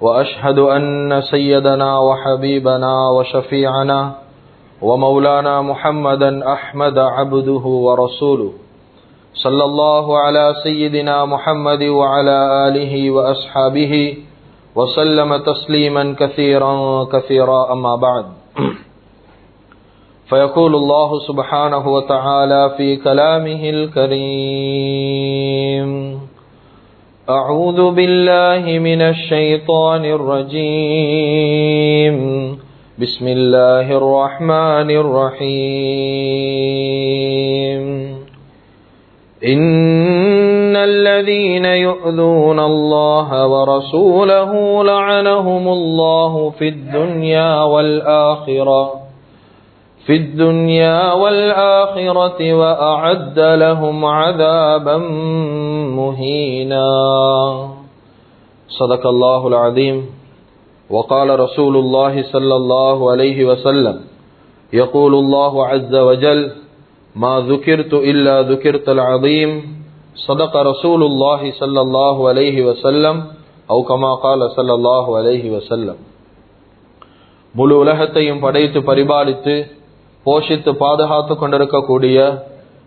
وأشهد أن سيدنا وحبيبنا وشفيعنا ومولانا محمدا أحمد عبده ورسوله. صلى الله على سيدنا محمد وعلى آله وأصحابه وسلم تسليما كثيرا كثيرا أما بعد. فيقول الله سبحانه وتعالى في كلامه الكريم. أعوذ بالله من الشيطان الرجيم. بسم الله الرحمن الرحيم. إن الذين يؤذون الله ورسوله لعنهم الله في الدنيا والآخرة في الدنيا والآخرة وأعد لهم عذابا مهينا صدق الله العظيم وقال رسول الله صلى الله عليه وسلم يقول الله عز وجل ما ذكرت إلا ذكرت العظيم صدق رسول الله صلى الله عليه وسلم أو كما قال صلى الله عليه وسلم முழு உலகத்தையும் படைத்து பரிபாலித்து போஷித்து பாதுகாத்து கொண்டிருக்கக்கூடிய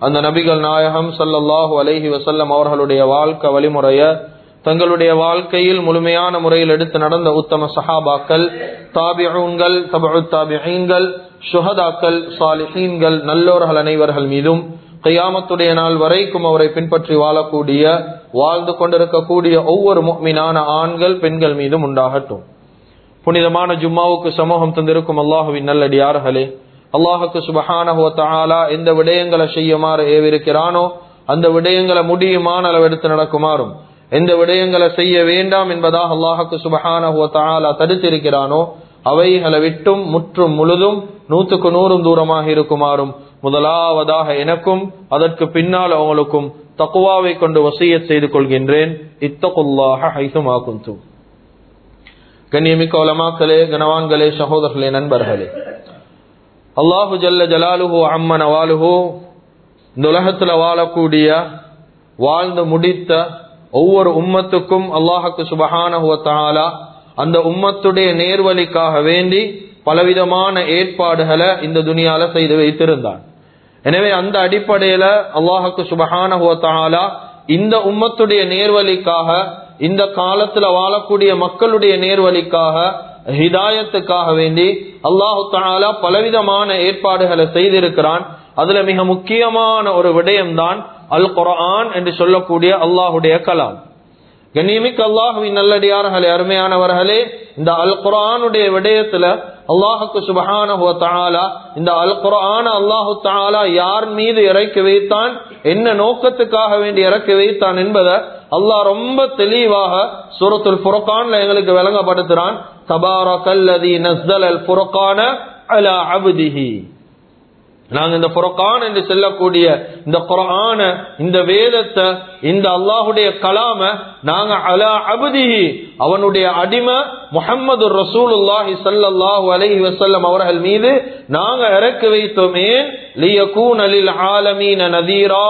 அந்த நபிகள் நாயகம் சல்லல்லாஹு அலஹி வசல்லம் அவர்களுடைய வாழ்க்கை வழிமுறைய தங்களுடைய வாழ்க்கையில் முழுமையான முறையில் எடுத்து நடந்த உத்தம சஹாபாக்கள் தாபிஊன்கள் தபு தாபிகள் சுஹதாக்கள் சாலிஹீன்கள் நல்லோர்கள் அனைவர்கள் மீதும் கையாமத்துடைய நாள் வரைக்கும் அவரை பின்பற்றி வாழக்கூடிய வாழ்ந்து கொண்டிருக்கக்கூடிய ஒவ்வொரு மீனான ஆண்கள் பெண்கள் மீதும் உண்டாகட்டும். புனிதமான ஜும்மாவுக்கு சமூகம் தந்திருக்கும் அல்லாஹுவின் நல்லடியார்களே அல்லாஹுக்கு சுபஹானஹுவத்தாலா எந்த விடயங்களை செய்யுமாறு ஏவிருக்கிறானோ அந்த விடயங்களை முடியுமான அளவு எடுத்து நடக்குமாறும் எந்த விடயங்களை செய்ய வேண்டாம் என்பதாக அல்லாஹுக்கு சுபஹானஹுவத்தாலா தடுத்திருக்கிறானோ அவைகளை விட்டும் முற்றும் முழுதும் நூற்றுக்கு நூறும் தூரமாக இருக்குமாறும் முதலாவதாக எனக்கும் அதற்கு பின்னால் அவங்களுக்கும் தக்குவாவை கொண்டு வசிய செய்து கொள்கின்றேன். இத்தகுல்லாக ஹைசுமா கண்ணியமிக்க உலமாக்களே கனவான்களே சகோதரர்களே நண்பர்களே அல்லாஹு ஜல்ல ஜலாலுஹோ அம்மன் அவாலுஹோ. இந்த உலகத்தில் வாழக்கூடிய வாழ்ந்து முடித்த ஒவ்வொரு உம்மத்துக்கும் அல்லாஹுக்கு சுபஹானஹுவத்தாலா அந்த உம்மத்துடைய நேர்வழிக்காக வேண்டி பலவிதமான ஏற்பாடுகளை இந்த துனியால செய்து வைத்திருந்தான். எனவே அந்த அடிப்படையில அல்லாஹுக்கு சுபஹானஹுவத்தாலா இந்த உம்மத்துடைய நேர்வழிக்காக இந்த காலத்துல வாழக்கூடிய மக்களுடைய நேர்வழிக்காக ஹிதாயத்துக்காக வேண்டி அல்லாஹு தாலா பலவிதமான ஏற்பாடுகளை செய்திருக்கிறான். அதுல மிக முக்கியமான ஒரு விடயம்தான் அல் குரான் என்று சொல்லக்கூடிய அல்லாஹுடைய கலாம். கண்ணியமிக்க அல்லாஹுவின் நல்லடியார்களே அருமையானவர்களே இந்த அல் குரானுடைய விடயத்துல அல்லாஹுக்கு சுபஹான இந்த அல் குரான அல்லாஹு தாலா யார் மீது இறக்கி வைத்தான் என்ன நோக்கத்துக்காக வேண்டி இறக்கி வைத்தான் என்பதை அல்லாஹ் ரொம்ப தெளிவாக சூரத்துல் புறக்கான்ல எங்களுக்கு விளங்கப்படுத்துறான். தபாரகல்லதி நஸ்தல் அல் புரக்கான அலா அபுதிஹி நாங்க இந்த புறக்கான் என்று சொல்லக்கூடிய இந்த குரான இந்த வேதத்தை இந்த அல்லாஹுடைய கலாம நாங்க அலா அபுதிஹி அவனுடைய அடிமை முகமது ரசூலுல்லாஹி சல்லாஹூ அலஹி வசல்லம் அவர்கள் மீது நாங்க இறக்கி வைத்தோமே லியகூனலில் ஆலமீன நதீரா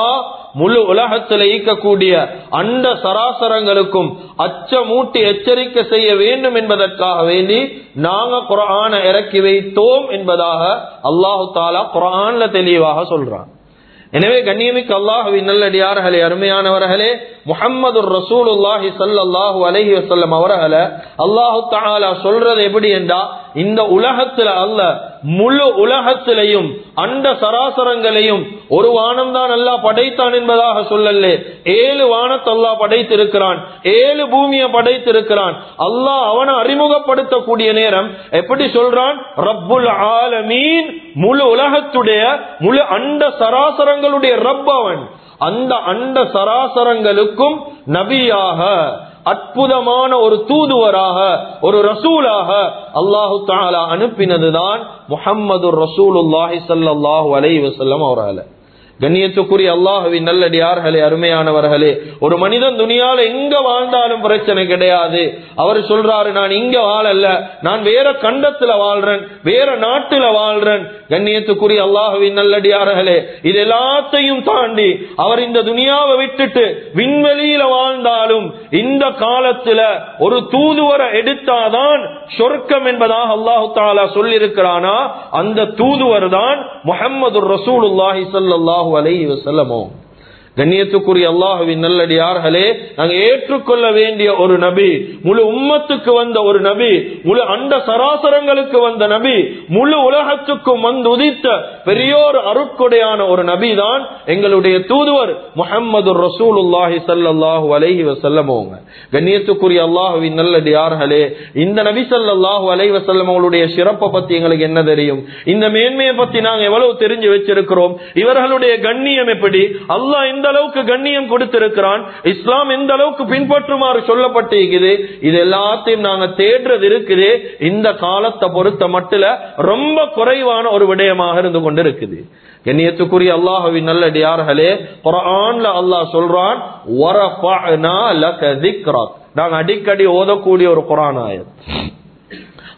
முழு உலகத்தில் ஈக்கக்கூடிய அண்ட சராசரங்களுக்கும் அச்சமூட்டி எச்சரிக்கை செய்ய வேண்டும் என்பதற்காக வேண்டி நாங்க குரான இறக்கி வைத்தோம் என்பதாக அல்லாஹு தாலா குரான்ல தெளிவாக சொல்றான். எனவே கண்ணியமிக்கு அல்லாஹுவின் நல்லடியார்களே அருமையானவர்களே முஹம்மது ரசூலுல்லாஹி சல்லாஹூ அலஹி வசல்லம் அவர்களை அல்லாஹு தஆலா சொல்றது எப்படி என்றா இந்த உலகத்துல அல்ல முழு உலகத்திலையும் அண்ட சராசரங்களையும் ஒரு வானம் தான் அல்லாஹ் படைத்தான் என்பதாக சொல்லல ஏழு வானத்தை அல்லாஹ் படைத்திருக்கிறான். ஏழு பூமியை படைத்திருக்கிறான். அல்லாஹ் அவனை அறிமுகப்படுத்தக்கூடிய நேரம் எப்படி சொல்றான்? ரப்புல் ஆலமீன் முழு உலகத்துடைய முழு அண்ட சராசரங்களுடைய ரப் அவன். அந்த அண்ட சராசரங்களுக்கும் நபியாக அற்புதமான ஒரு தூதுவராக ஒரு ரசூலாக அல்லாஹு தாலா அனுப்பினதுதான் முகம்மது ரசூலுல்லாஹி ஸல்லல்லாஹு அலைஹி வஸல்லம் அவரால கண்ணியத்துக்குரிய அல்லாஹுவின் நல்லடியார்களே அருமையானவர்களே ஒரு மனிதன் துணியால எங்க வாழ்ந்தாலும் பிரச்சனை கிடையாது. அவர் சொல்றாரு நான் இங்க வாழல்ல நான் வேற கண்டத்துல வாழ்றேன் வேற நாட்டுல வாழ்றேன். கண்ணியத்துக்குரிய அல்லாஹுவின் நல்லடியார்களே இது எல்லாத்தையும் தாண்டி அவர் இந்த துணியாவை விட்டுட்டு விண்வெளியில வாழ்ந்தாலும் இந்த காலத்துல ஒரு தூதுவரை எடுத்தாதான் சொர்க்கம் என்பதாக அல்லாஹு தாலா சொல்லியிருக்கிறானா? அந்த தூதுவர் தான் முகமது ரசூலுல்லாஹி சல்லாஹூ அலைஹி வசல்லமோ கண்ணியத்துக்குரிய அல்லாஹுவின் நல்லடியார்களே நாங்கள் ஏற்றுக்கொள்ள வேண்டிய ஒரு நபி முழு உம்மத்துக்கு வந்த ஒரு நபி முழு அண்ட சராசரங்களுக்கு வந்த நபி முழு உலகத்துக்கும் வந்து உதித்த பெரியோர் அருட்கொடையான ஒரு நபி தான் எங்களுடைய தூதுவர் முகமது ரசூலுல்லாஹி சல்லாஹூ அலைஹி வசல்லமோங்க கண்ணியத்துக்குரிய அல்லாஹுவின் நல்லடியார்களே இந்த நபி சல்லாஹூ அலைஹி வசல்லம் அவங்களுடைய சிறப்பை பத்தி எங்களுக்கு என்ன தெரியும்? இந்த மேன்மையை பத்தி நாங்க எவ்வளவு தெரிஞ்சு வச்சிருக்கிறோம்? இவர்களுடைய கண்ணியம் எப்படி? அல்லாஹ் எந்த அளவுக்கு கண்ணியம் கொடுத்திருக்கிறான் இஸ்லாம் எந்த அளவுக்கு பின்பற்றுமாறு சொல்லப்பட்டிருக்குது இது எல்லாத்தையும் நாங்க தேடுறது இருக்குது இந்த காலத்தை பொறுத்த மட்டும் ரொம்ப குறைவான ஒரு விடயமாக இருந்து கொண்டு இருக்குது கண்ணியத்துக்குரிய அல்லாஹுவின் நல்லடியார்களே குர்ஆன்ல அல்லாஹ் சொல்றான் "வரஃபஅனா நாங்க அடிக்கடி ஓதக்கூடிய ஒரு குரான் ஆயத்.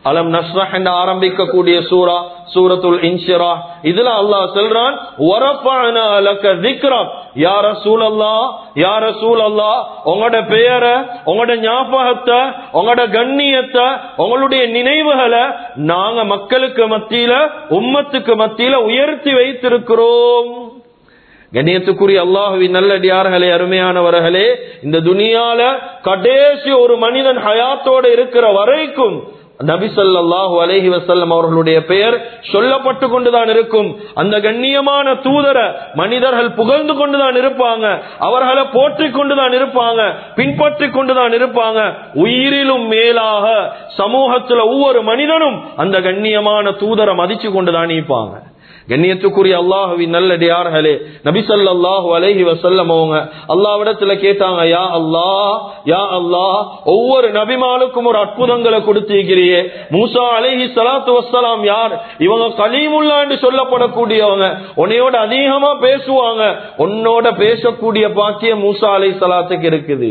அலம் நஸ்ரஹ் என்று ஆரம்பிக்கக்கூடிய சூரா சூரத்துல் இன்ஷிரா இதுல அல்லாஹ் சொல்றான் "வரஃபஅனா லக திக்ரக்." யார ரசூலல்லாஹ் யா ரசூலல்லாஹ் உங்களோட பெயரை உங்களோட ஞாபகத்தை உங்களோட கண்ணியத்தை உங்களுடைய நினைவுகளை நாங்க மக்களுக்கு மத்தியில உம்மத்துக்கு மத்தியில உயர்த்தி வைத்திருக்கிறோம் கண்ணியத்துக்குரிய அல்லாஹுவின் நல்லடியார்களே அருமையானவர்களே இந்த துனியால கடைசி ஒரு மனிதன் ஹயாத்தோட இருக்கிற வரைக்கும் நபிசல்லாஹு அலஹி வசல்லம் அவர்களுடைய பெயர் சொல்லப்பட்டு கொண்டுதான் இருக்கும். அந்த கண்ணியமான தூதர மனிதர்கள் புகழ்ந்து கொண்டுதான் இருப்பாங்க. அவர்களை போற்றிக் கொண்டுதான் இருப்பாங்க. பின்பற்றிக் கொண்டுதான் இருப்பாங்க. உயிரிலும் மேலாக சமூகத்துல ஒவ்வொரு மனிதனும் அந்த கண்ணியமான தூதரை மதிச்சு கொண்டுதான் இருப்பாங்க. கண்ணியத்துக்குரிய அல்லாஹுவின் நல்லடியார்களே நபிசல்லாஹு அலஹி வசல்லம் அவங்க அல்லாவிடத்துல கேட்டாங்க யா அல்லாஹ் யா அல்லா ஒவ்வொரு நபிமாலுக்கும் ஒரு அற்புதங்களை கொடுத்திருக்கிறியே மூசா அலஹி சலாத்து வசலாம் யார்? இவங்க கலீமுல்லான்னு சொல்லப்படக்கூடியவங்க. உன்னையோட அதிகமா பேசுவாங்க. உன்னோட பேசக்கூடிய பாக்கிய மூசா அலை சலாத்துக்கு இருக்குது.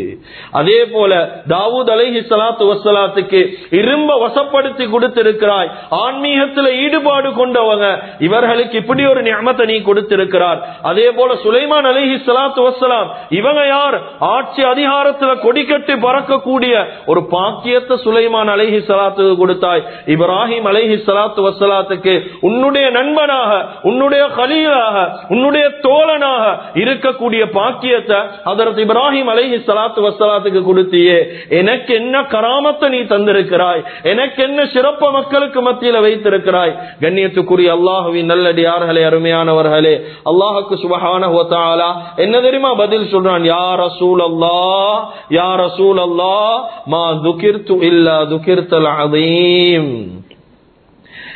அதே போல தாவூத் அலஹி சலாத்து வசலாத்துக்கு இரும்ப வசப்படுத்தி கொடுத்திருக்கிறாய். ஆன்மீகத்துல ஈடுபாடு கொண்டவங்க. இவர்களுக்கு இப்படி ஒரு நியமத்தை நீ கொடுத்திருக்கிறார். அதே போல சுலைமான் அலிஹி சலாத்து வசலாம் இவங்க யார்? ஆட்சி அதிகாரத்துல கொடிக்கட்டி பறக்கக்கூடிய ஒரு பாக்கியத்தை சுலைமான் அலிஹி சலாத்துக்கு கொடுத்தாய். இப்ராஹிம் அலிஹி சலாத்து வசலாத்துக்கு உன்னுடைய நண்பனாக உன்னுடைய கலீலாக உன்னுடைய தோழனாக இருக்கக்கூடிய பாக்கியத்தை அதற்கு இப்ராஹிம் அலிஹி சலாத்து வசலாத்துக்கு கொடுத்தியே. எனக்கு என்ன கராமத்தை நீ தந்திருக்கிறாய்? எனக்கு என்ன சிறப்ப மக்களுக்கு மத்தியில வைத்திருக்கிறாய்? கண்ணியத்துக்குரிய அல்லாஹுவின் நல்ல நல்லடியார்களே அருமையானவர்களே அல்லாஹுக்கு சுபஹானஹு வ தஆலா என்ன தெரியுமா பதில் சொல்றான் யா ரசூல் அல்லாஹ் யா ரசூல் அல்லாஹ் மா துகிர்து இல்லா துகிர்தல் அதீம்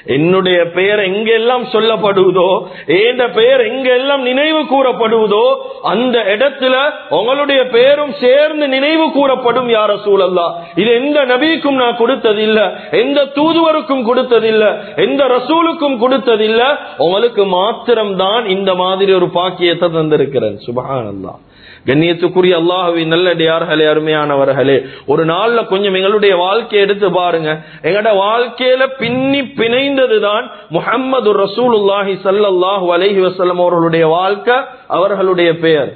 என்னுடைய பெயர் எங்கெல்லாம் சொல்லப்படுவதோ என் பெயர் எங்கெல்லாம் நினைவு கூறப்படுவதோ அந்த இடத்துல உங்களுடைய பெயரும் சேர்ந்து நினைவு கூறப்படும் யார சூழல்லா இது எந்த நபிக்கும் நான் கொடுத்ததில்ல எந்த தூதுவருக்கும் கொடுத்ததில்ல எந்த ரசூலுக்கும் கொடுத்ததில்ல உங்களுக்கு மாத்திரம்தான் இந்த மாதிரி ஒரு பாக்கியத்தை தந்திருக்கிறேன். சுபகானந்தான் கண்ணியத்துக்குரிய அல்லாஹுவின் நல்லடியார்களே அருமையானவர்களே ஒரு நாள்ல கொஞ்சம் எங்களுடைய வாழ்க்கையை எடுத்து பாருங்க. எங்களோட வாழ்க்கையில பின்னி பிணைந்ததுதான் முஹம்மது ரசூலுல்லாஹி சல்லாஹூ அலஹி வசலம் அவர்களுடைய வாழ்க்கை அவர்களுடைய பெயர்.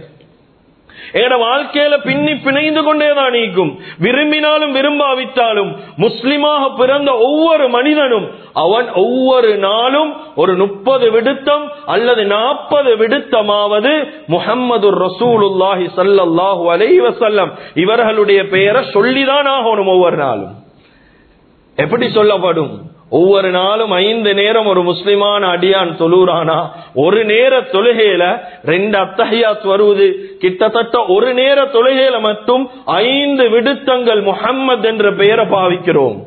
எங்கட வாழ்க்கையில பின்னி பிணைந்து கொண்டேதான் நீக்கும். விரும்பினாலும் விரும்பாவிட்டாலும் முஸ்லிமாக பிறந்த ஒவ்வொரு மனிதனும் அவன் ஒவ்வொரு நாளும் ஒரு முப்பது விடுத்தம் அல்லது நாற்பது விடுத்தமாவது முகம்மது ரசூலுல்லாஹி சல்லல்லாஹு அலைவசல்லம் இவர்களுடைய பெயரை சொல்லிதான் ஆகணும் ஒவ்வொரு நாளும். எப்படி சொல்லப்படும்? ஒவ்வொரு நாளும் ஐந்து நேரம் ஒரு முஸ்லிமான அடியான் தொழுறானா? ஒரு நேர தொழுகையில ரெண்டு அத்தஹியாத் வருவது. கிட்டத்தட்ட ஒரு நேர தொழுகையில மட்டும் ஐந்து விடுத்தங்கள் முஹம்மது என்ற பெயரை பாவிக்கிறோம்.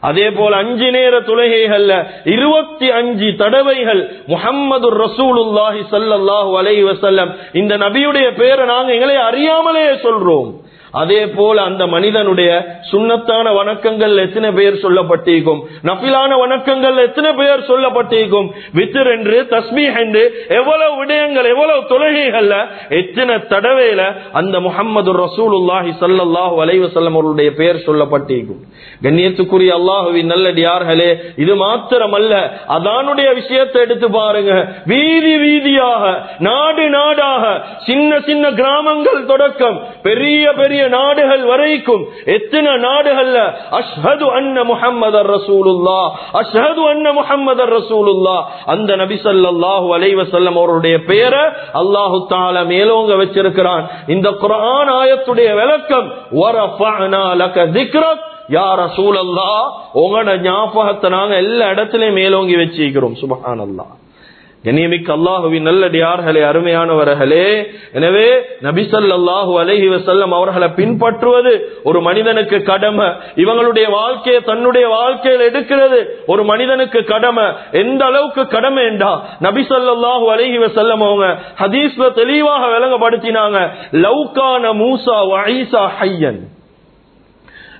அதே போல அஞ்சு நேர தொழுகைகள்ல இருபத்தி அஞ்சு தடவைகள் முகம்மது ரசூலுல்லாஹி சல்லாஹூ அலை வசல்லம் இந்த நபியுடைய பேரை நாங்க எங்களை அறியாமலே சொல்றோம். அதே போல அந்த மனிதனுடைய சுண்ணத்தான வணக்கங்கள் எத்தனை பெயர் சொல்லப்பட்டிருக்கும் நபிலான வணக்கங்கள் எத்தனை பெயர் சொல்லப்பட்டிருக்கும் வித்திர் என்று தஸ்மீஹ் என்று எவ்வளவு விடயங்கள் எவ்வளவு தொழுகைகள்ல எத்தனை தடவையில அந்த முகம்மது ரசூலுல்லாஹி சல்லல்லாஹு அலைஹி வஸல்லம் அவருடைய பெயர் சொல்லப்பட்டிருக்கும் கண்ணியத்துக்குரிய அல்லாஹுவின் நல்லடியார்களே இது மாத்திரமல்ல அதானுடைய விஷயத்தை எடுத்து பாருங்க. வீதி வீதியாக நாடு நாடாக சின்ன சின்ன கிராமங்கள் தொடக்கம் பெரிய பெரிய பெரிய நாடுகள் வரைக்கும் எத்தனை நாடுகள்ல அஷ்ஹது அன்ன முஹம்மதர் ரசூலுல்லா அஷ்ஹது அன்ன முஹம்மதர் ரசூலுல்லா அந்த நபி சல்லாஹூ அலைவசல்லம் அவருடைய பெயரை அல்லாஹு தால மேலோங்க வச்சிருக்கிறான். இந்த குரான் ஆயத்துடைய விளக்கம் யார சூழல்லா உங்களோட ஞாபகத்தை நாங்க எல்லா இடத்துலயும் மேலோங்கி வச்சிருக்கிறோம். சுபஹானல்லாஹ். கண்ணியமிக்க அல்லாஹுவின் நல்லடியார்களே அருமையானவர்களே. எனவே நபிசல்லாஹு அலஹி வசல்லம் அவர்களை பின்பற்றுவது ஒரு மனிதனுக்கு கடமை. இவங்களுடைய வாழ்க்கையை தன்னுடைய வாழ்க்கையில் எடுக்கிறது ஒரு மனிதனுக்கு கடமை. எந்த அளவுக்கு கடமை என்றா? நபிசல்லாஹு அலஹி வசல்லம் அவங்க ஹதீஸ்ல தெளிவாக விளங்கப்படுத்தினாங்க. லவ்கான மூசா வைசா ஹையன்.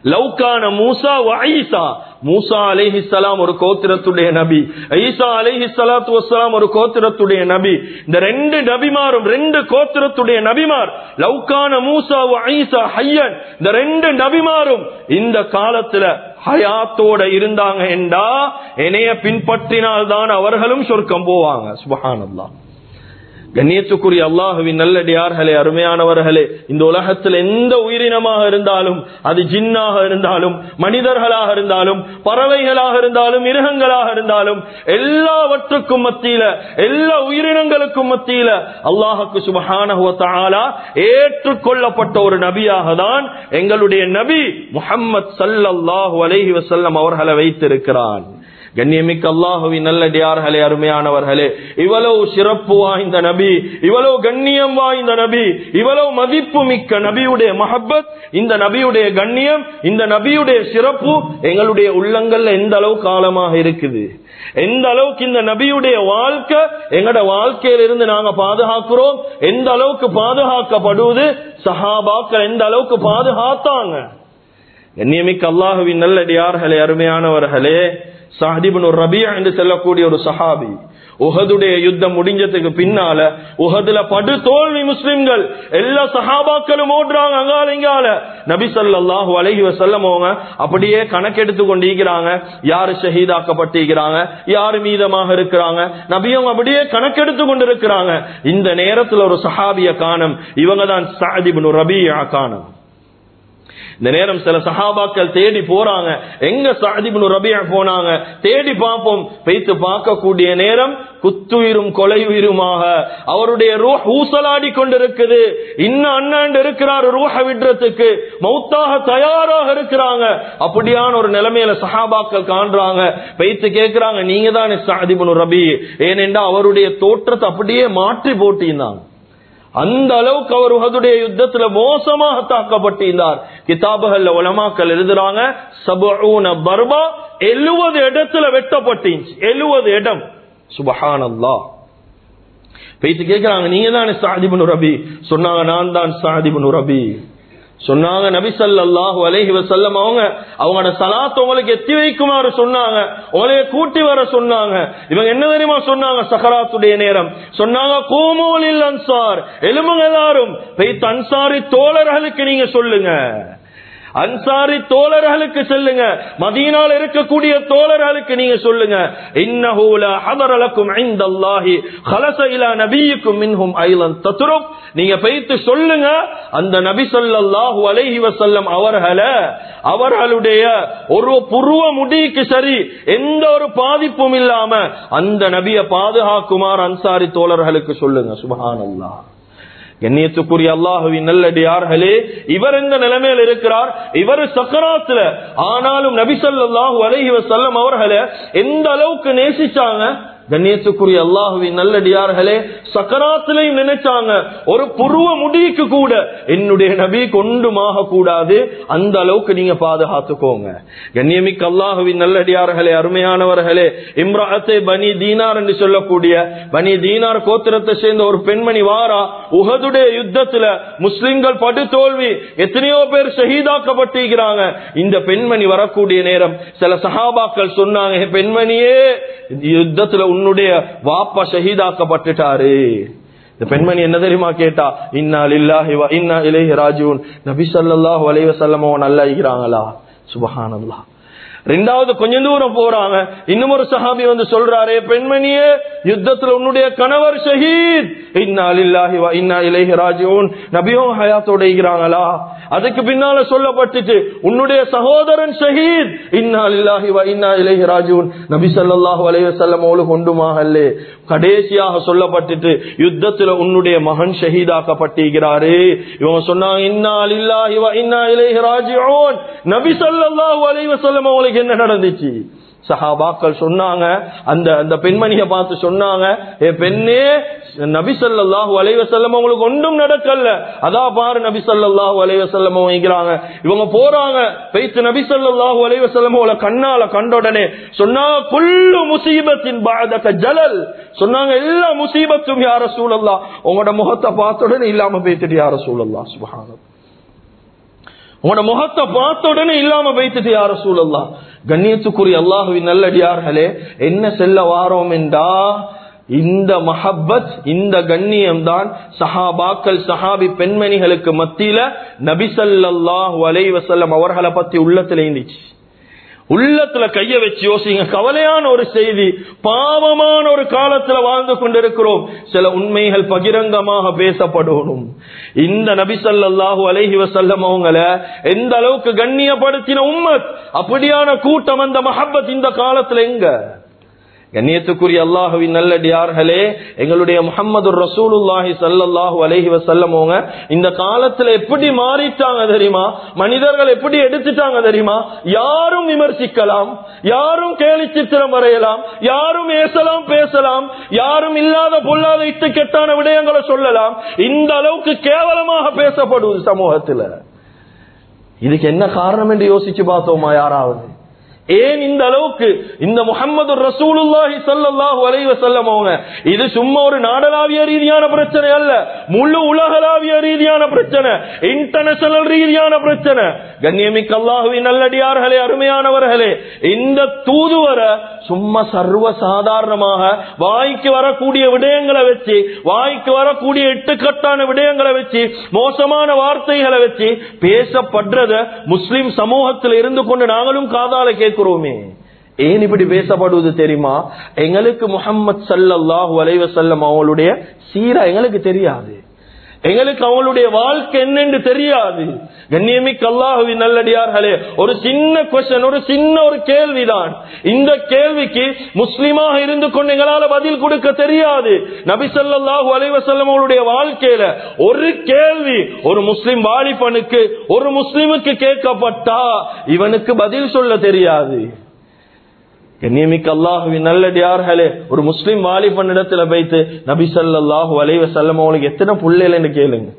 லவ்கான மூசா ஐசா மூசா அலிஹிசலாம் ஒரு கோத்திரத்துடைய நபி ஐசா அலிஹிசலாத்து வசலாம் ஒரு கோத்திரத்துடைய நபி. இந்த ரெண்டு நபிமாரும் ரெண்டு கோத்திரத்துடைய நபிமார் லவ்கான மூசா ஐசா ஹையன் இந்த ரெண்டு நபிமாரும் இந்த காலத்துல ஹயாத்தோட இருந்தாங்க என்றா என்னைய பின்பற்றினால்தான் அவர்களும் சொர்க்கம் போவாங்க. சுபஹானல்லாஹ். கண்ணியத்துக்குரிய அல்லாஹுவின் நல்லடியார்களே அருமையானவர்களே இந்த உலகத்தில் எந்த உயிரினமாக இருந்தாலும் அது ஜின்னாக இருந்தாலும் மனிதர்களாக இருந்தாலும் பறவைகளாக இருந்தாலும் மிருகங்களாக இருந்தாலும் எல்லாவற்றுக்கும் மத்தியில எல்லா உயிரினங்களுக்கும் மத்தியில அல்லாஹுக்கு சுபஹானஹுவத்தாலா ஏற்றுக்கொள்ளப்பட்ட ஒரு நபியாக தான் எங்களுடைய நபி முகம்மது சல்லாஹூ அலஹி வசல்லம் அவர்களை வைத்திருக்கிறான். கண்ணியமிக்க அல்லாஹுவின் நல்லடியார்களே அருமையானவர்களே. இவ்வளவு சிறப்பு வாய்ந்த நபி இவ்வளவு கண்ணியம் வாய்ந்த நபி இவ்வளவு மதிப்பு மிக்க நபியுடைய மஹப்பத் இந்த நபியுடைய கண்ணியம் இந்த நபியுடைய சிறப்பு எங்களுடைய உள்ளங்கள்ல எந்த அளவு காலமாக இருக்குது? எந்த அளவுக்கு இந்த நபியுடைய வாழ்க்கை எங்கட வாழ்க்கையில இருந்து நாங்க பாதுகாக்கிறோம்? எந்த அளவுக்கு பாதுகாக்கப்படுவது சஹாபாக்கள் எந்த அளவுக்கு பாதுகாத்தாங்க? கண்ணியமிக்க அல்லாஹுவின் நல்லடியார்களே அருமையானவர்களே சாஹிபின் ஒரு ரபியா என்று செல்லக்கூடிய ஒரு சஹாபி. உஹதுடைய யுத்தம் முடிஞ்சதுக்கு பின்னால உஹதுல படு தோல்வி முஸ்லிம்கள் எல்லா சஹாபாக்களும் ஓடுறாங்க அங்கால இங்கால. நபி ஸல்லல்லாஹு அலஹி வஸல்லம் அவங்க அப்படியே கணக்கெடுத்து கொண்டிருக்கிறாங்க. யாரு ஷஹீதாக்கப்பட்டிருக்கிறாங்க யாரு மீதமாக இருக்கிறாங்க. நபியும் அப்படியே கணக்கெடுத்து கொண்டிருக்கிறாங்க. இந்த நேரத்துல ஒரு சஹாபிய காணும் இவங்க தான் சாதிபின் ரபியா காணும். இந்த நேரம் சில சஹாபாக்கள் தேடி போறாங்க. எங்க சாதிபுனு ரபியா போனாங்க? தேடி பார்ப்போம். வைத்து பார்க்கக்கூடிய நேரம் குத்துயிரும் கொலையுயிருமாக. அவருடைய ரூஹ் ஊசலாடி கொண்டிருக்குது. இன்னும் அண்ணாண்டு இருக்கிறார் ரூஹ விடுறதுக்கு. மௌத்தாக தயாராக இருக்கிறாங்க. அப்படியான ஒரு நிலைமையில சஹாபாக்கள் காண்றாங்க. வைத்து கேட்கிறாங்க நீங்க தான் சாதிபுனு ரபி ஏனென்றா அவருடைய தோற்றத்தை அப்படியே மாற்றி போட்டிருந்தாங்க. அந்த அளவுக்கு அவர் உகதுடைய யுத்தத்துல மோசமாக தாக்கப்பட்டிருந்தார். கிதாபுகள்ல உலமாக்கள் எழுதுறாங்க சபூன பர்பா எழுவது இடத்துல வெட்டப்பட்டுச்சு எழுவது இடம். சுபஹானல்லா. பேச்சு கேட்கிறாங்க நீங்க தானே சாதிபுன் ரபி? சொன்னாங்க நான் தான் சாதிபுன் ரபி. சொன்னாங்க நபி சல்லாஹூ அலஹி வசல்லம் அவங்க. அவங்களோட சலாத் உங்களுக்கு எத்தி வைக்குமாறு சொன்னாங்க. உங்களைய கூட்டி வர சொன்னாங்க. இவங்க என்ன தெரியுமா சொன்னாங்க? சஹராத்துடைய நேரம். சொன்னாங்க கோமோலில் அன்சார். எலும்புங்க எல்லாரும். பெய்த் அன்சாரி தோழர்களுக்கு நீங்க சொல்லுங்க. அன்சாரி தோழர்களுக்கு சொல்லுங்க. மதீனால் இருக்கக்கூடிய தோழர்களுக்கு நீங்க சொல்லுங்க. இன்னஹூல ஹதரலக்கும் ஐந்தல்லாஹி ஹலச இலா நபியுக்கும் மின்ஹும் ஐலன் தத்ருப் நீங்க பெய்த்து சொல்லுங்க. அந்த நபி ஸல்லல்லாஹு அலைஹி வசல்லம் அவர்களை அவர்களுடைய ஒரு புருவ முடிக்கு சரி எந்த ஒரு பாதிப்பும் இல்லாம அந்த நபியை பாதுகாக்குமாறு அன்சாரி தோழர்களுக்கு சொல்லுங்க. சுபஹானல்லாஹ். கண்ணியத்துக்குரிய அல்லாஹுவின் நல்லடியார்களே இவர் எந்த நிலைமையில் இருக்கிறார். இவர் சக்கராத்துல ஆனாலும் நபிசல்லாஹு அலஹி வசல்லம் அவர்களை எந்த அளவுக்கு நேசிச்சாங்க? கண்ணியத்துக்குரிய அல்லாஹுவின் நல்லடியார்களே சக்கராத்திலையும் நினைச்சாங்க. ஒரு புருவ முடிக்கு கூட என்னுடைய நபி கொண்டுமாக கூடாது. அந்த அளவுக்கு நீங்க பாதுகாத்துக்கோங்க. கண்ணியமிக்க அல்லாஹுவின் நல்லடியார்களே அருமையானவர்களே இம்ராத்தை பனி தீனார் என்று சொல்லக்கூடிய பனி தீனார் கோத்திரத்தை சேர்ந்த ஒரு பெண்மணி வாரா உகதுடைய யுத்தத்துல முஸ்லிம்கள் படு தோல்வி எத்தனையோ பேர் ஷஹீதாக்கப்பட்டிருக்கிறாங்க. இந்த பெண்மணி வரக்கூடிய நேரம் சில சஹாபாக்கள் சொன்னாங்க பெண்மணியே யுத்தத்துல உன்னுடைய வாப்பா ஷஹீதாக்கப்பட்டுட்டாரு. இந்த பெண்மணி என்ன தெரியுமா கேட்டா இன்னா இல்லாஹி இன்னா இலேஹி ராஜிஊன். நபி சல்லாஹு அலைவசல்லமோ வஸல்லம் நல்லா இருக்கிறாங்களா? சுபஹானல்லாஹ். ரெண்டாவது கொஞ்ச தூரம் போறாங்க. இன்னும் ஒரு சஹாபி வந்து சொல்றாரு பெண்மணியே யுத்தத்துல உன்னுடைய கணவர் ஷஹீத். இன்னா இல்லாஹி இன்னா இலேஹி ராஜிஊன். நபியும் ஹயாத்தோட இருக்கிறாங்களா? அதுக்கு பின்னால சொல்லப்பட்டுச்சு உன்னுடைய சகோதரன் ஷஹீத். இன்னா லில்லாஹி இன்னா இலைஹி ராஜிஊன். நபி ஸல்லல்லாஹு அலைஹி கொண்டுமாகல்லே. கடைசியாக சொல்லப்பட்டுட்டு யுத்தத்துல உன்னுடைய மகன் ஷஹீதாக்கப்பட்டிருக்கிறாரு. இவங்க சொன்னாங்க இன்னா லில்லாஹி இன்னா இலைஹி ராஜிஊன். நபி ஸல்லல்லாஹு அலைவசல்லம் அவங்களுக்கு என்ன நடந்துச்சு? சஹாபாக்கள் சொன்னாங்க அந்த அந்த பெண்மணியை பார்த்து சொன்னாங்க ஏ பெண்ணே நபி சொல்லாஹு அலைவசல்லம் உங்களுக்கு ஒன்றும் நடக்கல. அதா பாரு நபி சொல்லாஹு அலைவசல்லம் வைக்கிறாங்க இவங்க போறாங்க பெய்த்து நபி சொல்லாஹு அலைவசல்லம் வஸல்லம் கண்ணால கண்ட உடனே சொன்னாங்க குல்லு முசீபத்தின் பாதக ஜலல். சொன்னாங்க எல்லா முசீபத்தும் யார சூழல்லா உங்களோட முகத்தை பார்த்த உடனே இல்லாம பேத்துட்டு யார சூழல்லா சுபகானம் உங்களோட முகத்தை பார்த்த உடனே இல்லாம வைத்தது யார சூழல்லா கண்ணியத்துக்குரிய அல்லாஹுவின் நல்லடியார்களே என்ன செல்ல வாரோம் என்றா? இந்த மஹப்பத் இந்த கண்ணியம் தான் சஹாபாக்கள் சஹாபி பெண்மணிகளுக்கு மத்தியில நபிசல்லாஹு அலைவசல்லம் அவர்களை பத்தி உள்ளத்துல இருந்துச்சு உள்ளத்துல கைய வச்சு யோசிங்க. கவலையான ஒரு செய்தி. பாவமான ஒரு காலத்துல வாழ்ந்து கொண்டிருக்கிறோம். சில உண்மைகள் பகிரங்கமாக பேசப்படணும். இந்த நபி ஸல்லல்லாஹு அலைஹி வஸல்லம் அவங்கள எந்த அளவுக்கு கண்ணியப்படுத்தின உம்மத்? அப்படியான கூட்டம் அந்த மஹபத் இந்த காலத்துல எங்க? கண்ணியத்துக்குரிய அல்லாஹுவின் நல்லடியார்களே எங்களுடைய முகமது ரசூலுல்லாஹி சல்லாஹூ அலஹி வசல்லமோங்க இந்த காலத்துல எப்படி மாறிட்டாங்க தெரியுமா? மனிதர்கள் எப்படி எடுத்துட்டாங்க தெரியுமா? யாரும் விமர்சிக்கலாம் யாரும் கேலி சித்திரம் வரையலாம் யாரும் ஏசலாம் பேசலாம் யாரும் இல்லாத பொல்லாத இட்டு கெட்டான விடயங்களை சொல்லலாம். இந்த அளவுக்கு கேவலமாக பேசப்படுவது சமூகத்துல. இதுக்கு என்ன காரணம் என்று யோசிச்சு பார்த்தோமா யாராவது? ஏன் இந்த அளவுக்கு? இந்த முகமது ரசூலுல்லாஹி ஸல்லல்லாஹு அலைவ செல்லம் அவங்க. இது சும்மா ஒரு நாடளாவிய ரீதியான பிரச்சனை அல்ல. முழு உலகளாவிய ரீதியான பிரச்சனை. இன்டர்நேஷனல் ரீதியான பிரச்சனை. கண்ணியமிக்க அல்லாஹுவின் நல்லடியார்களே அருமையானவர்களே இந்த தூதுவரை சும்மா சர்வ சாதாரணமாக வாய்க்கு வரக்கூடிய விடயங்களை வச்சு வாய்க்கு வரக்கூடிய எட்டுக்கட்டான விடயங்களை வச்சு மோசமான வார்த்தைகளை வச்சு பேசப்படுறத முஸ்லிம் சமூகத்தில் இருந்து கொண்டு நாங்களும் காதால கேட்கிறோமே. ஏன் இப்படி பேசப்படுவது தெரியுமா? எங்களுக்கு முகம்மது சல்லாஹு அலைஹி வஸல்லம் அவங்களுடைய சீரா எங்களுக்கு தெரியாது. எங்களுக்கு அவங்களுடைய வாழ்க்கை என்னென்று தெரியாது. கண்ணியமிக்க அல்லாஹுவின் நல்லடியார்களே. ஒரு சின்ன கொஸ்டன் ஒரு சின்ன ஒரு கேள்விதான். இந்த கேள்விக்கு முஸ்லீமாக இருந்து கொண்டு எங்களால பதில் கொடுக்க தெரியாது. நபி ஸல்லல்லாஹு அவருடைய வாழ்க்கையில ஒரு கேள்வி ஒரு முஸ்லிம் வாலிபனுக்கு ஒரு முஸ்லிமுக்கு கேட்கப்பட்டா இவனுக்கு பதில் சொல்ல தெரியாது. கண்ணியமிக்க அல்லாஹுவின் நல்லடியார்களே ஒரு முஸ்லீம் வாலிபன் இடத்துல வைத்து நபி ஸல்லல்லாஹு அலைஹி வஸல்லம் எத்தனை புள்ளைன்னு கேளுங்க.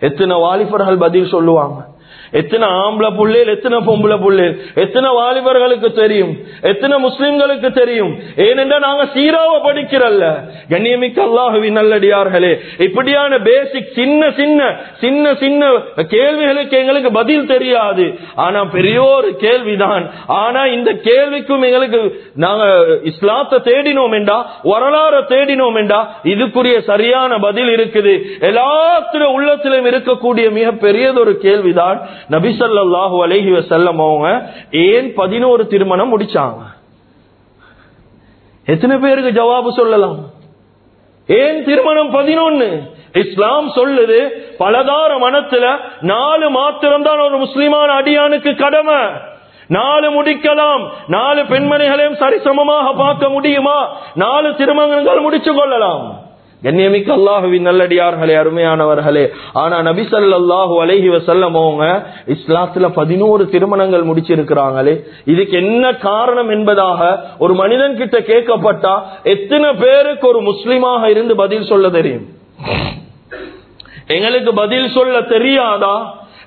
எத்தனை வாலிபர்கள் பதில் சொல்லுவாங்க? எத்தனை ஆம்பளை புள்ளேல் எத்தனை பொம்பளை புள்ளேல் எத்தனை வாலிபர்களுக்கு தெரியும் எத்தனை முஸ்லிம்களுக்கு தெரியும். ஏனென்றால் நாங்க சீராவ படிக்கிறல்ல. கண்ணியமிக்க அல்லாஹுவின் நல்லடியார்களே இப்படியான பேசிக் சின்ன சின்ன சின்ன சின்ன கேள்விகளுக்கு எங்களுக்கு பதில் தெரியாது. ஆனா பெரிய ஒரு கேள்விதான். ஆனா இந்த கேள்விக்கும் எங்களுக்கு நாங்க இஸ்லாத்தை தேடினோம் என்றா வரலாறு தேடினோம் என்றா இதுக்குரிய சரியான பதில் இருக்குது. எல்லாத்திர உள்ளத்திலும் இருக்கக்கூடிய மிக பெரியதொரு கேள்விதான் நபிசல்லாஹு அலஹி வசல்லம் அவங்க ஏன் பதினோரு திருமணம் முடிச்சாங்க? எத்தனை பேருக்கு ஜவாபு சொல்லலாம்? ஏன் திருமணம் பதினொன்னு? இஸ்லாம் சொல்லுது பலதார மனத்துல நாலு மாத்திரம்தான் ஒரு முஸ்லிமான அடியானுக்கு கடமை. நாலு முடிக்கலாம். நாலு பெண்மணிகளையும் சரிசமமாக பார்க்க முடியுமா? நாலு திருமணங்கள் முடிச்சு கொள்ளலாம். கண்ணியமிக்க அல்லாஹுவின் நல்லடியார்களே அருமையானவர்களே. ஆனா நபி ஸல்லல்லாஹு அலைஹி அவங்க இஸ்லாத்துல பதினோரு திருமணங்கள் முடிச்சிருக்கிறாங்களே. இதுக்கு என்ன காரணம் என்பதாக ஒரு மனிதன் கிட்ட கேட்கப்பட்டா எத்தனை பேருக்கு ஒரு முஸ்லீமாக இருந்து பதில் சொல்ல தெரியும்? எங்களுக்கு பதில் சொல்ல தெரியாதா?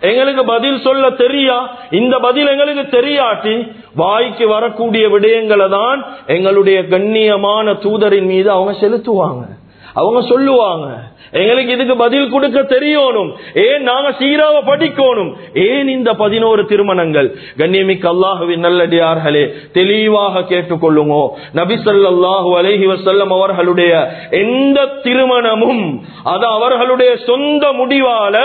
எங்களுக்கு பதில் சொல்ல தெரியா? இந்த பதில் எங்களுக்கு தெரியாட்டி வாய்க்கு வரக்கூடிய விடயங்களை தான் எங்களுடைய கண்ணியமான தூதரின் மீது அவங்க செலுத்துவாங்க. அவங்க சொல்லுவாங்க எங்களுக்கு இதுக்கு பதில் கொடுக்க தெரியணும் ஏன் நாங்க சீராவ படிக்கணும் ஏன் இந்த பதினோரு திருமணங்கள்? கண்ணியமிக்கு அல்லாஹுவின் நல்லடியார்களே தெளிவாக கேட்டுக்கொள்ளுங்க. நபிசல்லாஹு அலஹி வசல்லம் அவர்களுடைய எந்த திருமணமும் அது அவர்களுடைய சொந்த முடிவால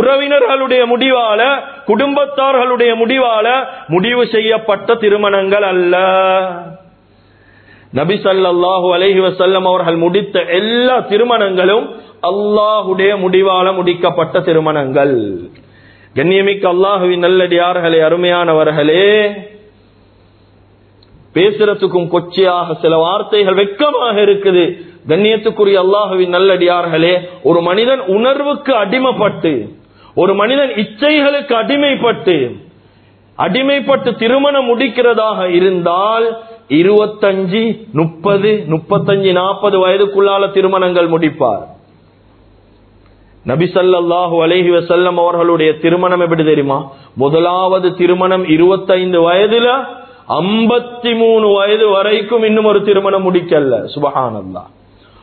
உறவினர்களுடைய முடிவால குடும்பத்தார்களுடைய முடிவால முடிவு செய்யப்பட்ட திருமணங்கள் அல்ல. நபி சல்லாஹு அலஹி வசல்லம் அவர்கள் முடித்த எல்லா திருமணங்களும் அல்லாஹுடைய முடிவால முடிக்கப்பட்ட திருமணங்கள். கண்ணியமிக்க அல்லாஹுவின் நல்லடியார்களே அருமையானவர்களே பேசுறதுக்கும் கொச்சையாக சில வார்த்தைகள் வெக்கமாக இருக்குது. கண்ணியத்துக்குரிய அல்லாஹுவின் நல்லடியார்களே ஒரு மனிதன் உணர்வுக்கு அடிமைப்பட்டு ஒரு மனிதன் இச்சைகளுக்கு அடிமைப்பட்டு அடிமைப்பட்டு திருமணம் முடிக்கிறதாக இருந்தால் இருபத்தஞ்சு முப்பது முப்பத்தஞ்சு நாற்பது வயதுக்குள்ளால திருமணங்கள் முடிப்பார். நபிசல்லாஹு அலஹி வசல்லம் அவர்களுடைய திருமணம் எப்படி தெரியுமா? முதலாவது திருமணம் இருபத்தைந்து வயதுல ஐம்பத்தி மூணு வயது வரைக்கும் இன்னும் ஒரு திருமணம் முடிக்கல. சுபஹானல்லா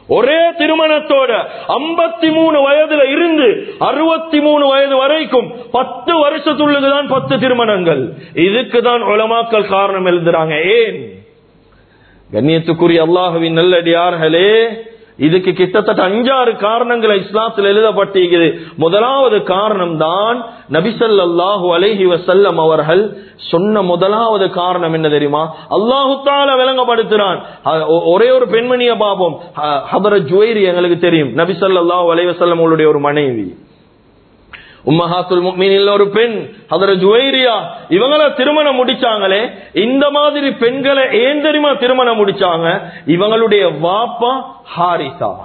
ஒரே திருமணத்தோட ஐம்பத்தி மூணு வயதுல இருந்து அறுபத்தி மூணு வயது வரைக்கும் பத்து வருஷத்துள்ளதுதான் பத்து திருமணங்கள். இதுக்கு தான் உலமாக்கல் காரணம் எழுதுறாங்க. ஏன்? கண்ணியத்துக்குரிய அல்லாஹுவின் நல்லடியார்களே இதுக்கு கிட்டத்தட்ட அஞ்சாறு காரணங்கள் இஸ்லாத்தில் எழுதப்பட்டிருக்கிறது. முதலாவது காரணம் தான் நபிசல்லாஹு அலஹி வசல்லம் அவர்கள் சொன்ன முதலாவது காரணம் என்ன தெரியுமா? அல்லாஹுத்தால விளங்கப்படுத்துறான். ஒரே ஒரு பெண்மணியை பாப்போம் ஹபர ஜுவைரி எங்களுக்கு தெரியும். நபிசல்லாஹு அலைஹி வசல்லம் அவங்களுடைய ஒரு மனைவி. உம்மஹாத்துல் முக்மீனில் ஒரு பெண் அதர ஜுவைரியா இவங்கள திருமணம் முடிச்சாங்களே இந்த மாதிரி பெண்களை ஏன் தெரியுமா திருமணம் முடிச்சாங்க? இவங்களுடைய வாப்பா ஹாரிசா.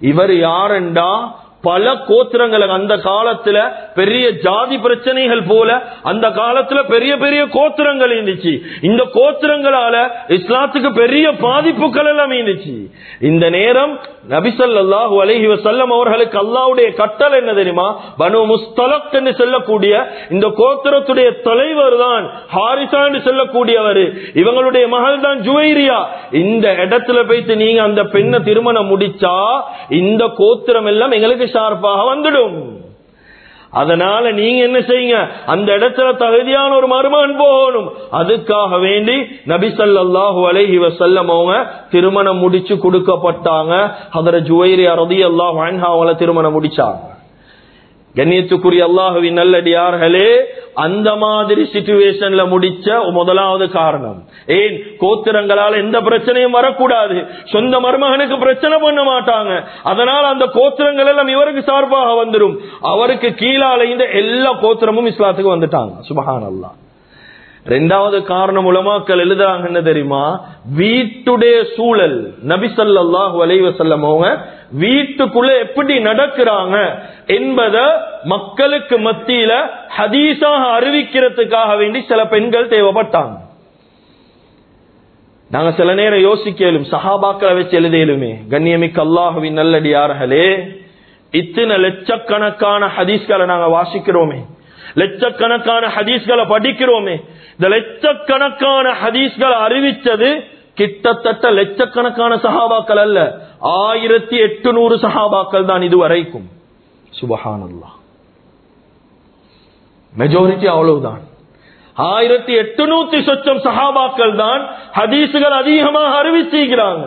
இவர் யாருண்டா? பல கோத்திரங்களை அந்த காலத்துல பெரிய ஜாதி பிரச்சனைகள் போல அந்த காலத்துல பெரிய பெரிய கோத்திரங்கள் இருந்துச்சு. இந்த கோத்திரங்களால இஸ்லாத்துக்கு பெரிய பாதிப்புகள் எல்லாம் இருந்துச்சு. இந்த நேரம் நபிசல்லாஹு அலஹி வசல்லம் அவர்களுக்கு அல்லாவுடைய கட்டளை என்ன தெரியுமா? பனு முஸ்தலக் என்று சொல்லக்கூடிய இந்த கோத்திரத்துடைய தலைவர் தான் ஹாரிசா என்று சொல்லக்கூடியவர். இவங்களுடைய மகள் தான் ஜுவைரியா. இந்த இடத்துல போயிட்டு நீங்க அந்த பெண்ணை திருமணம் முடிச்சா இந்த கோத்திரம் எல்லாம் எங்களுக்கு ஷார்ப்பாக வந்துடும். அதனால நீங்க என்ன செய்யுங்க? அந்த இடத்துல தகுதியான ஒரு மருமகன் போகணும். அதுக்காக வேண்டி நபிசல்லாஹு அலஹி வசல்லம் அவங்க திருமணம் முடிச்சு கொடுக்கப்பட்டாங்க. அதர ஜுவைரி அரதி அல்லாஹ் அவங்கள திருமணம் முடிச்சாங்க. கண்ணியத்துக்குரிய அல்லாஹுவின் நல்லடியார்களே அந்த மாதிரி சிச்சுவேஷன்ல முடிச்ச முதலாவது காரணம். ஏன்? கோத்திரங்களால் எந்த பிரச்சனையும் வரக்கூடாது. சொந்த மருமகனுக்கு பிரச்சனை பண்ண மாட்டாங்க. அதனால அந்த கோத்திரங்கள் எல்லாம் இவருக்கு சார்பாக வந்துடும் அவருக்கு கீழால இந்த எல்லா கோத்திரமும் இஸ்லாத்துக்கு வந்துட்டாங்க. சுபஹான் அல்லா ரெண்டாவது காரணம் உலமாக்கள் எழுதுறாங்க என்ன தெரியுமா? வீட்டுடைய சூழல். நபிசல்லாஹு அலைவசல்லம் அவங்க வீட்டுக்குள்ள எப்படி நடக்கிறாங்க என்பத மக்களுக்கு மத்தியில ஹதீஸாக அறிவிக்கிறதுக்காக வேண்டி சில பெண்கள் தேவைப்பட்டாங்க. நாங்க சில நேரம் யோசிக்கலும் சஹாபாக்களை வச்சு எழுதியலுமே கண்ணியமிக்கு அல்லாஹுவின் நல்லடியார்களே இத்தனை லட்சக்கணக்கான ஹதீஸ்களை நாங்க வாசிக்கிறோமே. லட்சக்கணக்கான ஹதீஸ்களை படிக்கிறோமே. இந்த லட்சக்கணக்கான ஹதீஸ்களை அறிவித்தது கிட்டத்தட்ட லட்சக்கணக்கான சஹாபாக்கள் அல்ல. ஆயிரத்தி எட்டுநூறு சஹாபாக்கள் தான் இதுவரைக்கும். சுபஹானல்லா மெஜாரிட்டி அவ்வளவுதான். ஆயிரத்தி எட்டுநூத்தி சொச்சம் சஹாபாக்கள் தான் ஹதீசுகள் அதிகமாக அறிவிச்சிருக்கிறாங்க.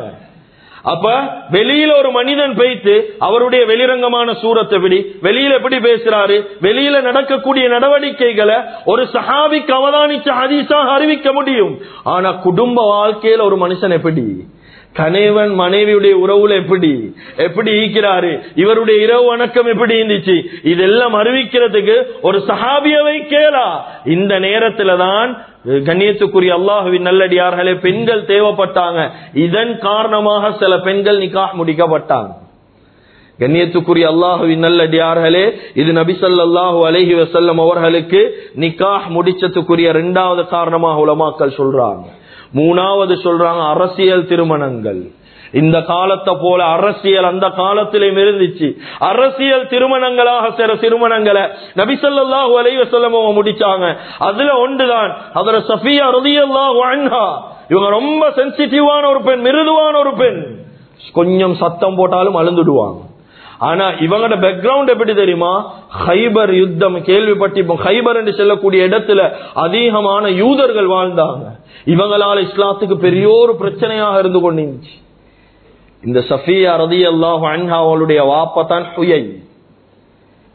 அப்ப வெளியில ஒரு மனிதன் பேய்த்து அவருடைய வெளிரங்கமான சூரத்தை எப்படி வெளியில எப்படி பேசுறாரு? வெளியில நடக்கக்கூடிய நடவடிக்கைகளை ஒரு சஹாபிக்கு அவதானிச்ச ஹதீஸாக அறிவிக்க முடியும். ஆனா குடும்ப வாழ்க்கையில ஒரு மனுஷன் எப்படி? கணவன் மனைவியுடைய உறவுல எப்படி? எப்படி ஈக்கிறாரு இவருடைய இரவு வணக்கம் எப்படி இருந்துச்சு? இதெல்லாம் அறிவிக்கிறதுக்கு ஒரு சஹாபியவை கேளா. இந்த நேரத்துல தான் கண்ணியத்துக்குரிய அல்லாஹுவின் நல்லடியார்களே பெண்கள் தேவைப்பட்டாங்க. இதன் காரணமாக சில பெண்கள் நிக்காஹ் முடிக்கப்பட்டாங்க. கண்ணியத்துக்குரிய அல்லாஹுவின் நல்லடியார்களே இது நபிசல்லாஹு அலஹி வசல்லம் அவர்களுக்கு நிக்காஹ் முடிச்சதுக்குரிய இரண்டாவது காரணமாக உலமாக்கள் சொல்றாங்க. மூணாவது சொல்றாங்க அரசியல் திருமணங்கள். இந்த காலத்தை போல அரசியல் அந்த காலத்திலும் இருந்துச்சு. அரசியல் திருமணங்களாக சில திருமணங்களை நபிசல்லாஹு அலைவசல்லம் முடிச்சாங்க. அதுல ஒன்றுதான். அதுல சஃபியா ரதியல்லாஹு அன்ஹா. இவங்க ரொம்ப சென்சிட்டிவான ஒரு பெண் மிருதுவான ஒரு பெண். கொஞ்சம் சத்தம் போட்டாலும் அழுந்துடுவாங்க. ஆனா இவங்களோட பேக்ரவுண்ட் எப்படி தெரியுமா? ஹைபர் யுத்தம் கேள்விப்பட்டிருப்போம். ஹைபர் என்று சொல்லக்கூடிய இடத்துல அதிகமான யூதர்கள் வாழ்ந்தாங்க. இவங்களால இஸ்லாத்துக்கு பெரிய ஒரு பிரச்சனையாக இருந்து கொண்டிருந்துச்சு. இந்த சஃபியா ரதி அல்லாஹ் அவளுடைய வாப்பத்தான் சுயை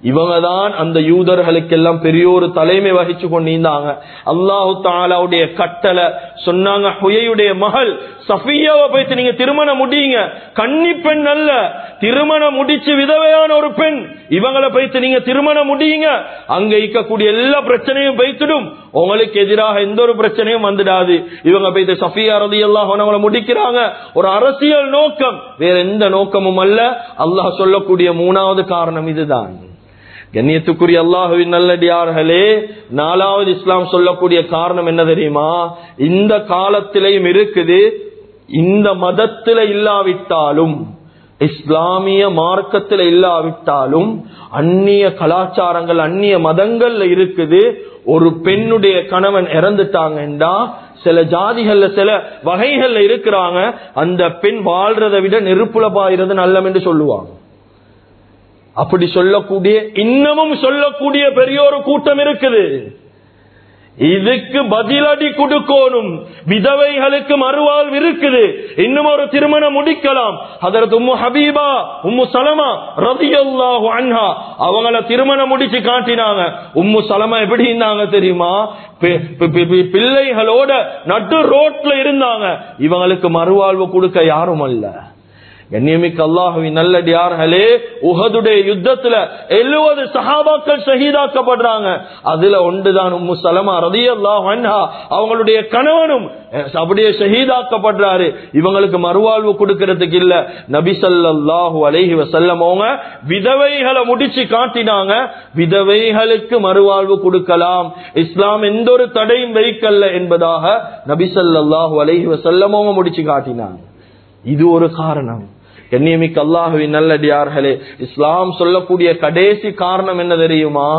இவங்க தான் அந்த யூதர்களுக்கெல்லாம் பெரிய ஒரு தலைமை வகிச்சு கொண்டிருந்தாங்க. அல்லாஹு தாலாவுடைய கட்டளை சொன்னாங்க ஹுயையுடைய மகள் சஃபியாவை போயிட்டு நீங்க திருமணம் முடியுங்க. கன்னி பெண் அல்ல திருமணம் முடிச்சு விதவையான ஒரு பெண். இவங்களை போயிட்டு நீங்க திருமணம் முடியுங்க. அங்க இருக்கக்கூடிய எல்லா பிரச்சனையும் வைத்துடும் உங்களுக்கு எதிராக எந்த ஒரு பிரச்சனையும் வந்துடாது. இவங்க போயிட்டு சஃபியா ரதி அல்லாஹ் அவங்களை முடிக்கிறாங்க. ஒரு அரசியல் நோக்கம். வேற எந்த நோக்கமும் அல்ல. அல்லாஹ் சொல்லக்கூடிய மூணாவது காரணம் இதுதான். கண்ணியத்துக்குரிய அல்லாஹுவின் நல்லடியார்களே நாலாவது இஸ்லாம் சொல்லக்கூடிய காரணம் என்ன தெரியுமா? இந்த காலத்திலையும் இருக்குது. இந்த மதத்துல இல்லாவிட்டாலும் இஸ்லாமிய மார்க்கத்தில் இல்லாவிட்டாலும் அந்நிய கலாச்சாரங்கள் அந்நிய மதங்கள்ல இருக்குது. ஒரு பெண்ணுடைய கணவன் இறந்துட்டாங்கன்னா சில ஜாதிகள்ல சில வகைகள்ல இருக்கிறாங்க. அந்த பெண் வாழ்றதை விட நெருப்புல பாயிறது நல்லம் என்று சொல்லுவாங்க. அப்படி சொல்லக்கூடிய இன்னமும் சொல்லக்கூடிய பெரிய ஒரு கூட்டம் இருக்குது. இதுக்கு பதிலடி கொடுக்கணும். விதவைகளுக்கு மறுவாழ்வு இருக்குது. இன்னும் ஒரு திருமணம் முடிக்கலாம். அதற்கு உம்மு ஹபீபா உம்மு சலமா ரதியல்லாஹு அன்ஹா அவங்கள திருமணம் முடிச்சு காட்டினாங்க. உம்மு சலமா எப்படி இருந்தாங்க தெரியுமா? பிள்ளைகளோட நட்டு ரோட்ல இருந்தாங்க. இவங்களுக்கு மறுவாழ்வு கொடுக்க யாரும் அல்ல. கண்ணியமிக்கு அல்லாஹுவின் நல்லடியார்களே உகதுடைய யுத்தத்துல எழுபது சஹாபாக்கள் ஷஹீதாக்கப்படுறாங்க. அதுல ஒன்றுதான் உம்மு சலமா ரதி அல்லாஹ் அவங்களுடைய கணவனும் அப்படியே ஷஹீதாக்கப்படுறாரு. இவங்களுக்கு மறுவாழ்வு கொடுக்கறதுக்கு இல்ல. நபி சல்லாஹூ அலஹி வசல்லம் அவங்க விதவைகளை முடிச்சு காட்டினாங்க. விதவைகளுக்கு மறுவாழ்வு கொடுக்கலாம். இஸ்லாம் எந்த ஒரு தடையும் வைக்கல்ல என்பதாக நபி சல்லாஹூ அலஹி வசல்லம் அவங்க முடிச்சு காட்டினாங்க. இது ஒரு காரணம். கண்ணியமிக்க அல்லாஹுவின் நல்லடியார்களே இஸ்லாம் சொல்லக்கூடிய கடைசி காரணம் என்ன தெரியுமா?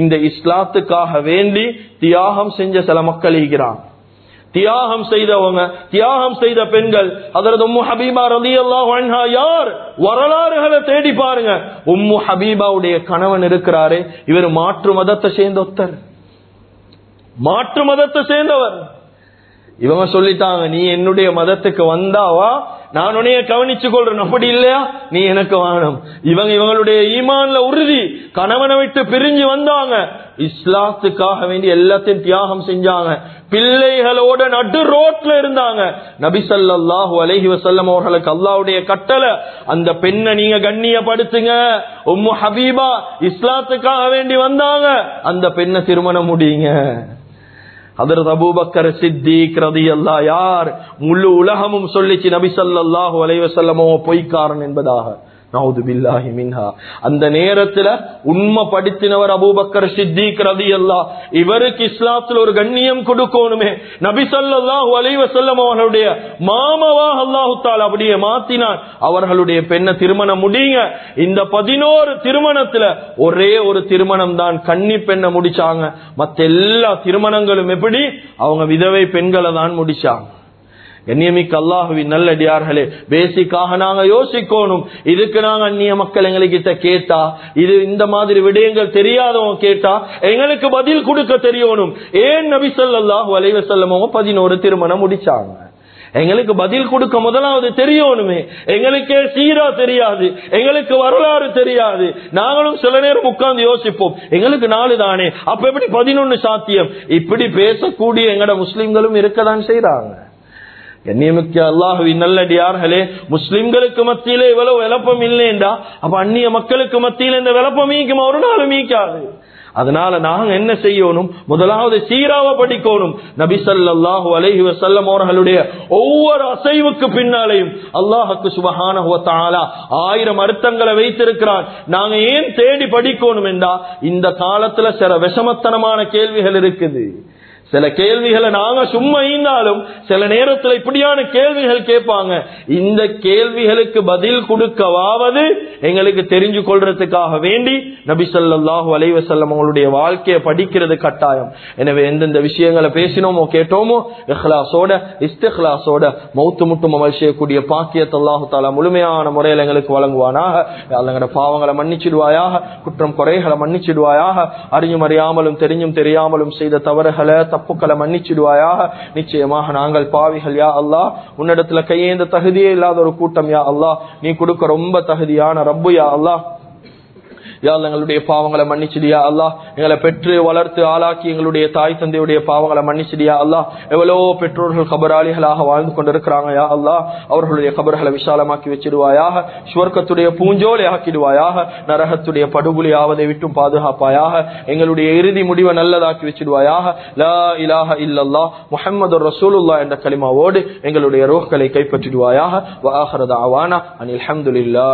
இந்த இஸ்லாத்துக்காக வேண்டி தியாகம் செஞ்ச சில மக்கள் இருக்கிறான் தியாகம் செய்தவங்க தியாகம் செய்த பெண்கள் அதரது உம்மு ஹபீபா ரதி அல்லாஹா யார்? வரலாறுகளை தேடி பாருங்க. உம்மு ஹபீபாவுடைய கணவன் இருக்கிறாரு இவர் மாற்று மதத்தை சேர்ந்த ஒத்தர் மாற்று மதத்தை சேர்ந்தவர். இவங்க சொல்லிட்டாங்க நீ என்னுடைய மதத்துக்கு வந்தாவா? நான் உன்னைய கவனிச்சு கொள்றேன். அப்படி இல்லையா? நீ எனக்கு வாணும் இவங்க இவங்களுடைய ஈமான்ல உறுதி. கணவனை விட்டு பிரிஞ்சு வந்தாங்க. இஸ்லாத்துக்காக வேண்டி எல்லாத்தையும் தியாகம் செஞ்சாங்க. பிள்ளைகளோட நடு ரோட்ல இருந்தாங்க. நபிசல்லாஹு அலஹி வசல்லம் அவர்களுக்கு அல்லாவுடைய கட்டளை அந்த பெண்ணை நீங்க கண்ணியப்படுத்துங்க. உம்மு ஹபீபா இஸ்லாத்துக்காக வேண்டி வந்தாங்க. அந்த பெண்ணை திருமணம் முடியுங்க. அதற்கு அபூபக்கர் சித்திக் ரதி அல்லா யார் முழு உலகமும் சொல்லிச்சு நபி சல்லாஹூ அலைவசல்லமோ பொய்க்காரன் என்பதாக. அந்த நேரத்துல உண்மை படுத்தினவர் அபூபக்கர் சித்திக் ரதி அல்லா இவருக்கு இஸ்லாத்துல ஒரு கண்ணியம் கொடுக்கணுமே. நபி சொல்லாஹு அலைவ செல்லம் அவர்களுடைய மாமவா அல்லாஹுத்தால் அப்படியே மாத்தினான் அவர்களுடைய பெண்ணை திருமணம் முடியுங்க இந்த பதினோரு திருமணத்துல ஒரே ஒரு திருமணம் தான் கன்னி பெண்ணை முடிச்சாங்க. மத்த எல்லா திருமணங்களும் எப்படி? அவங்க விதவை பெண்களை தான் முடிச்சாங்க. கண்ணியமிக்க அல்லாஹுவின் நல்லடியார்களே பேசிக்காக நாங்க யோசிக்கணும். இதுக்கு நாங்க அந்நிய மக்கள் எங்ககிட்ட கேட்டா இது இந்த மாதிரி விடயங்கள் தெரியாதவங்க கேட்டா எங்களுக்கு பதில் கொடுக்க தெரியணும். ஏன் நபி சொல்லாஹு அலைவசல்லமோ பதினோரு திருமணம் முடிச்சாங்க? எங்களுக்கு பதில் கொடுக்க முதலாவது தெரியணுமே. எங்களுக்கே சீரா தெரியாது எங்களுக்கு வரலாறு தெரியாது. நாங்களும் சில நேரம் உட்கார்ந்து யோசிப்போம். எங்களுக்கு நாலு தானே அப்ப எப்படி பதினொன்னு சாத்தியம்? இப்படி பேசக்கூடிய எங்கட முஸ்லிம்களும் இருக்கதான் செய்யறாங்க கண்ணியமிக்க அல்லாஹுவின் நல்லடியார்களே முஸ்லிம்களுக்கு மத்தியிலே இவ்வளவு விளப்பம் இல்லைண்டா அப்ப அந்நிய மக்களுக்கு மத்தியில இந்த விளப்பம் மீக்குமா ஒரு நாள் மீக்காது அதனால நாங்க என்ன செய்யணும்? முதலாவது சீராவ படிக்கணும். நபி ஸல்லல்லாஹு அலைஹி வஸல்லம் அவர்களுடைய ஒவ்வொரு அசைவுக்கு பின்னாலேயும் அல்லாஹுக்கு சுபஹானஹு ஆயிரம் அர்த்தங்களை வைத்திருக்கிறான். நாங்க ஏன் தேடி படிக்கணும் என்றா இந்த காலத்துல சில விஷமத்தனமான கேள்விகள் இருக்குது. சில கேள்விகளை நாங்க சும்மா ஈந்தாலும் சில நேரத்தில் இப்படியான கேள்விகள் கேட்பாங்க. இந்த கேள்விகளுக்கு பதில் கொடுக்கவாவது எங்களுக்கு தெரிஞ்சு கொள்றதுக்காக வேண்டி நபி ஸல்லல்லாஹு அலைஹி அவங்களுடைய வாழ்க்கையை படிக்கிறது கட்டாயம். எனவே எந்தெந்த விஷயங்களை பேசினோமோ கேட்டோமோ இஹ்லாசோட இஸ்திஹ்லாஸோட மௌத்து முட்டும் அமல் செய்யக்கூடிய பாக்கியத்தை அல்லாஹு தாலா முழுமையான முறையில் எங்களுக்கு வழங்குவானாக. எங்களோட பாவங்களை மன்னிச்சிடுவாயாக குற்றம் குறைகளை மன்னிச்சிடுவாயாக. அறிஞ்சும் அறியாமலும் தெரிஞ்சும் தெரியாமலும் செய்த தவறுகளை தப்புக்களை மன்னிச்சிடுவாயாக நிச்சயமாக நாங்கள் பாவிகள் யா அல்லா உன்னிடத்துல கையேந்த தகுதியே இல்லாத ஒரு கூட்டம் யா அல்லா நீ கொடுக்க ரொம்ப தகுதியான ரப்பு யா அல்லா யா எங்களுடைய பாவங்களை மன்னிச்சிடியா அல்லாஹ் எங்களை பெற்று வளர்த்து ஆளாக்கி எங்களுடைய தாய் தந்தையுடைய பாவங்களை மன்னிச்சிடியா அல்லா. எவ்வளோ பெற்றோர்கள் கபராளிகளாக வாழ்ந்து கொண்டிருக்கிறாங்க யா அல்லாஹ் அவர்களுடைய கபர்களை விசாலமாக்கி வச்சிடுவாயாக ஸ்வர்க்கத்துடைய பூஞ்சோலை ஆக்கிடுவாயாக நரகத்துடைய படுகொலி ஆவதை விட்டும் பாதுகாப்பாயாக எங்களுடைய இறுதி முடிவை நல்லதாக்கி வச்சிடுவாயாக. லா இலாஹ இல்லல்லா முஹம்மது ரசூலுல்லா என்ற கலிமாவோடு எங்களுடைய ரோஹ்களை கைப்பற்றிடுவாயாக. வாஹரதாவானா அனில் அஹமதுல்லா